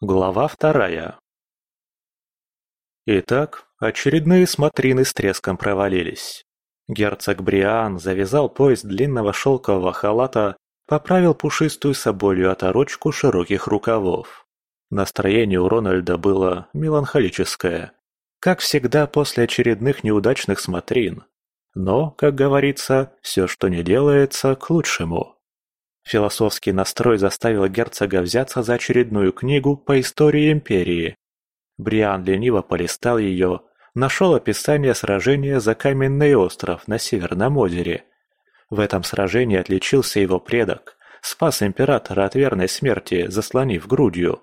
Глава вторая. Итак, очередные смотрины с треском провалились. Герцог Бриан завязал пояс длинного шелкового халата, поправил пушистую соболью оторочку широких рукавов. Настроение у Рональда было меланхолическое, как всегда после очередных неудачных смотрин. Но, как говорится, все, что не делается, к лучшему. Философский настрой заставил герцога взяться за очередную книгу по истории Империи. Бриан лениво полистал ее, нашел описание сражения за Каменный остров на Северном озере. В этом сражении отличился его предок, спас императора от верной смерти, заслонив грудью.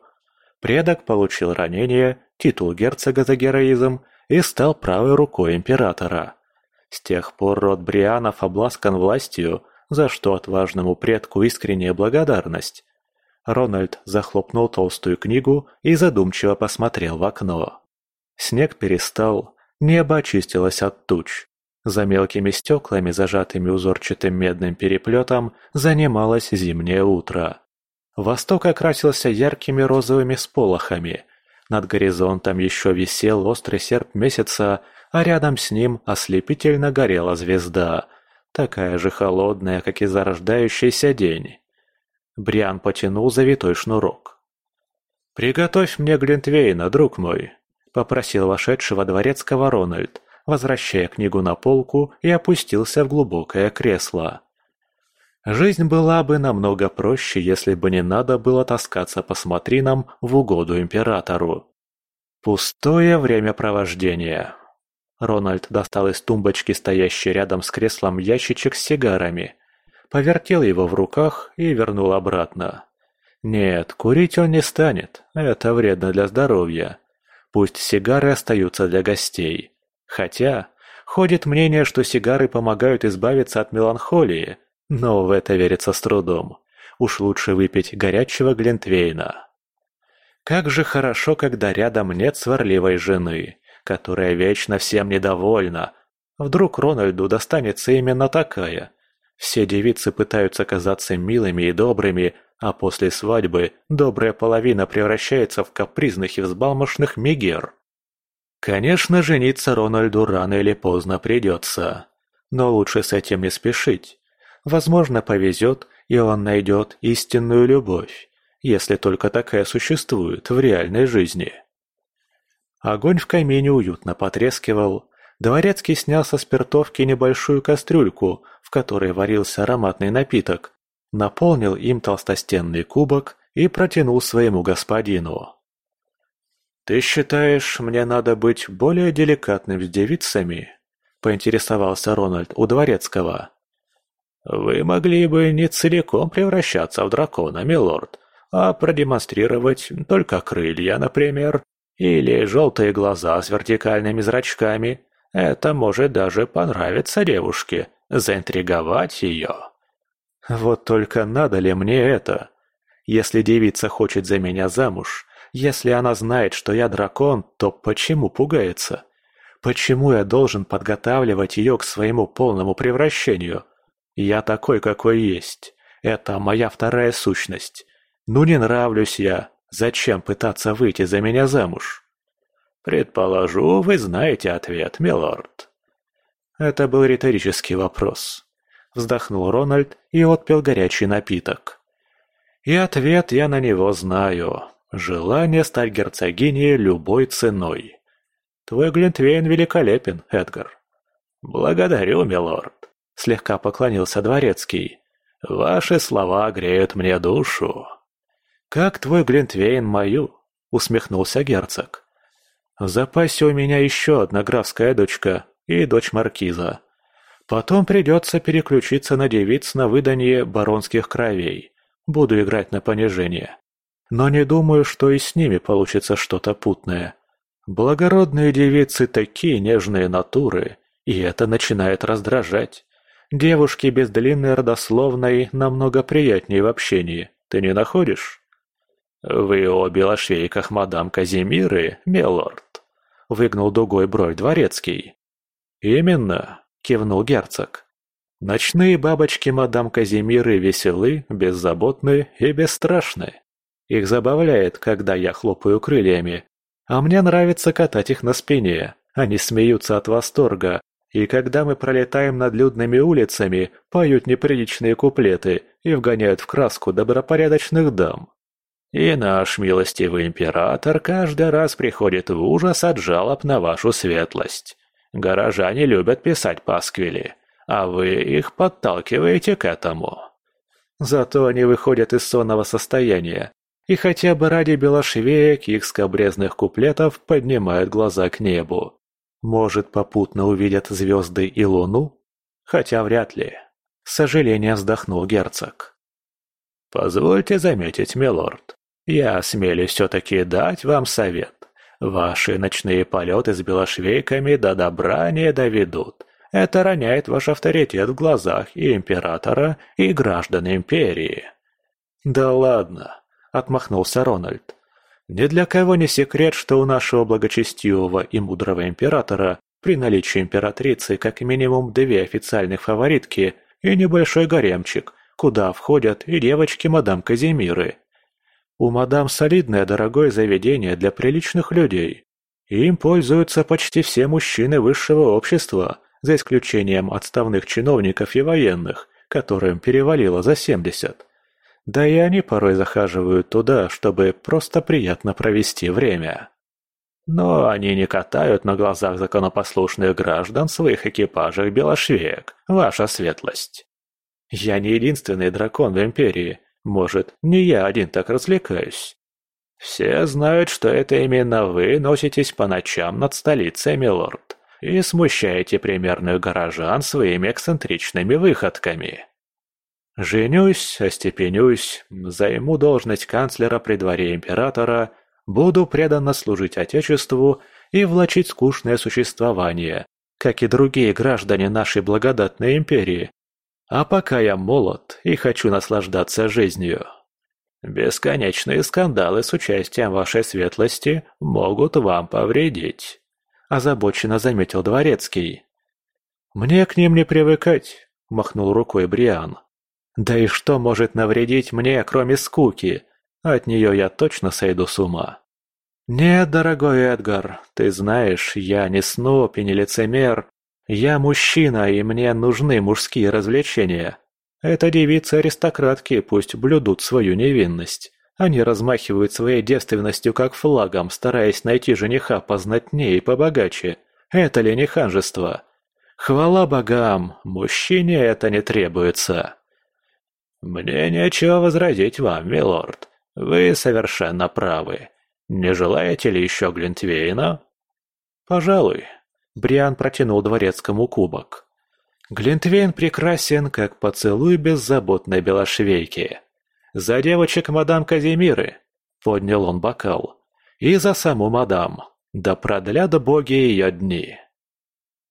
Предок получил ранение, титул герцога за героизм и стал правой рукой императора. С тех пор род Брианов обласкан властью – за что отважному предку искренняя благодарность. Рональд захлопнул толстую книгу и задумчиво посмотрел в окно. Снег перестал, небо очистилось от туч. За мелкими стеклами, зажатыми узорчатым медным переплетом, занималось зимнее утро. Восток окрасился яркими розовыми сполохами. Над горизонтом еще висел острый серп месяца, а рядом с ним ослепительно горела звезда, такая же холодная, как и зарождающийся день. Бриан потянул завитой шнурок. «Приготовь мне Глинтвейна, друг мой», — попросил вошедшего дворецкого Рональд, возвращая книгу на полку и опустился в глубокое кресло. Жизнь была бы намного проще, если бы не надо было таскаться по смотринам в угоду императору. Пустое времяпровождение. Рональд достал из тумбочки, стоящей рядом с креслом, ящичек с сигарами. Повертел его в руках и вернул обратно. Нет, курить он не станет, это вредно для здоровья. Пусть сигары остаются для гостей. Хотя, ходит мнение, что сигары помогают избавиться от меланхолии, но в это верится с трудом. Уж лучше выпить горячего глинтвейна. Как же хорошо, когда рядом нет сварливой жены, которая вечно всем недовольна. Вдруг Рональду достанется именно такая. Все девицы пытаются казаться милыми и добрыми, а после свадьбы добрая половина превращается в капризных и взбалмошных мигер. Конечно, жениться Рональду рано или поздно придется. Но лучше с этим не спешить. Возможно, повезет, и он найдет истинную любовь, если только такая существует в реальной жизни. Огонь в камине уютно потрескивал. Дворецкий снял со спиртовки небольшую кастрюльку, в которой варился ароматный напиток, наполнил им толстостенный кубок и протянул своему господину. «Ты считаешь, мне надо быть более деликатным с девицами?» – поинтересовался Рональд у Дворецкого. «Вы могли бы не целиком превращаться в дракона, милорд, а продемонстрировать только крылья, например, или желтые глаза с вертикальными зрачками. Это может даже понравиться девушке, заинтриговать ее. Вот только надо ли мне это? Если девица хочет за меня замуж, если она знает, что я дракон, то почему пугается? Почему я должен подготавливать ее к своему полному превращению? Я такой, какой есть. Это моя вторая сущность. Ну не нравлюсь я, Зачем пытаться выйти за меня замуж? Предположу, вы знаете ответ, милорд. Это был риторический вопрос. Вздохнул Рональд и отпил горячий напиток. И ответ я на него знаю. Желание стать герцогиней любой ценой. Твой Глинтвейн великолепен, Эдгар. Благодарю, милорд. Слегка поклонился дворецкий. Ваши слова греют мне душу. «Как твой Глинтвейн мою?» — усмехнулся герцог. «В запасе у меня еще одна графская дочка и дочь маркиза. Потом придется переключиться на девиц на выданье баронских кровей. Буду играть на понижение. Но не думаю, что и с ними получится что-то путное. Благородные девицы такие нежные натуры, и это начинает раздражать. Девушки без длинной родословной намного приятнее в общении, ты не находишь?» «Вы о белошвейках мадам Казимиры, милорд?» — выгнул дугой бровь дворецкий. «Именно», — кивнул герцог. «Ночные бабочки мадам Казимиры веселы, беззаботны и бесстрашны. Их забавляет, когда я хлопаю крыльями. А мне нравится катать их на спине. Они смеются от восторга. И когда мы пролетаем над людными улицами, поют неприличные куплеты и вгоняют в краску добропорядочных дам. И наш милостивый император каждый раз приходит в ужас от жалоб на вашу светлость. Горожане любят писать пасквили, а вы их подталкиваете к этому. Зато они выходят из сонного состояния, и хотя бы ради белошвеек их скобрезных куплетов поднимают глаза к небу. Может, попутно увидят звезды и луну? Хотя вряд ли. С сожалением вздохнул герцог. «Позвольте заметить, милорд, я осмелюсь все-таки дать вам совет. Ваши ночные полеты с белошвейками до добра не доведут. Это роняет ваш авторитет в глазах и императора, и граждан империи». «Да ладно», — отмахнулся Рональд. «Ни для кого не секрет, что у нашего благочестивого и мудрого императора при наличии императрицы как минимум две официальных фаворитки и небольшой гаремчик, куда входят и девочки мадам Казимиры. У мадам солидное дорогое заведение для приличных людей. Им пользуются почти все мужчины высшего общества, за исключением отставных чиновников и военных, которым перевалило за 70. Да и они порой захаживают туда, чтобы просто приятно провести время. Но они не катают на глазах законопослушных граждан своих экипажах белошвеек, ваша светлость. Я не единственный дракон в Империи, может, не я один так развлекаюсь. Все знают, что это именно вы носитесь по ночам над столицей, милорд, и смущаете примерных горожан своими эксцентричными выходками. Женюсь, остепенюсь, займу должность канцлера при дворе императора, буду преданно служить Отечеству и влачить скучное существование, как и другие граждане нашей благодатной империи, а пока я молод и хочу наслаждаться жизнью. Бесконечные скандалы с участием вашей светлости могут вам повредить», – озабоченно заметил Дворецкий. «Мне к ним не привыкать», – махнул рукой Бриан. «Да и что может навредить мне, кроме скуки? От нее я точно сойду с ума». «Нет, дорогой Эдгар, ты знаешь, я не сноб и не лицемер, я мужчина, и мне нужны мужские развлечения. Это девицы-аристократки пусть блюдут свою невинность. Они размахивают своей девственностью как флагом, стараясь найти жениха познатнее и побогаче. Это ли не ханжество? Хвала богам, мужчине это не требуется. Мне нечего возразить вам, милорд. Вы совершенно правы. Не желаете ли еще Глинтвейна? Пожалуй, Бриан протянул дворецкому кубок. Глинтвейн прекрасен, как поцелуй беззаботной белошвейки. За девочек мадам Казимиры, поднял он бокал, и за саму мадам, да продлят боги ее дни.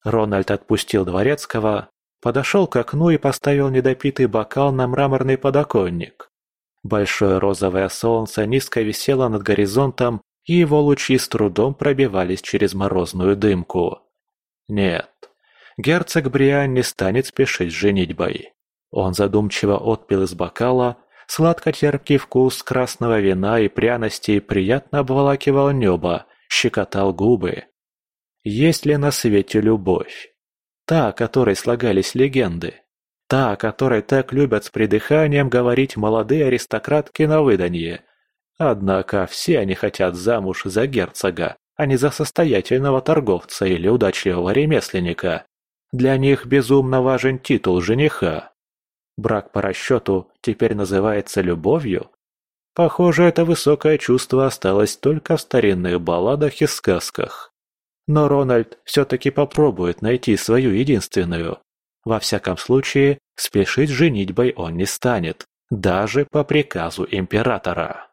Рональд отпустил дворецкого, подошел к окну и поставил недопитый бокал на мраморный подоконник. Большое розовое солнце низко висело над горизонтом, и его лучи с трудом пробивались через морозную дымку. Нет, герцог Бриан не станет спешить с женитьбой. Он задумчиво отпил из бокала, сладко-терпкий вкус красного вина и пряностей приятно обволакивал небо, щекотал губы. Есть ли на свете любовь? Та, о которой слагались легенды. Та, о которой так любят с придыханием говорить молодые аристократки на выданье. Однако все они хотят замуж за герцога, а не за состоятельного торговца или удачливого ремесленника. Для них безумно важен титул жениха. Брак по расчету теперь называется любовью? Похоже, это высокое чувство осталось только в старинных балладах и сказках. Но Рональд все-таки попробует найти свою единственную. Во всяком случае, спешить женитьбой он не станет, даже по приказу императора.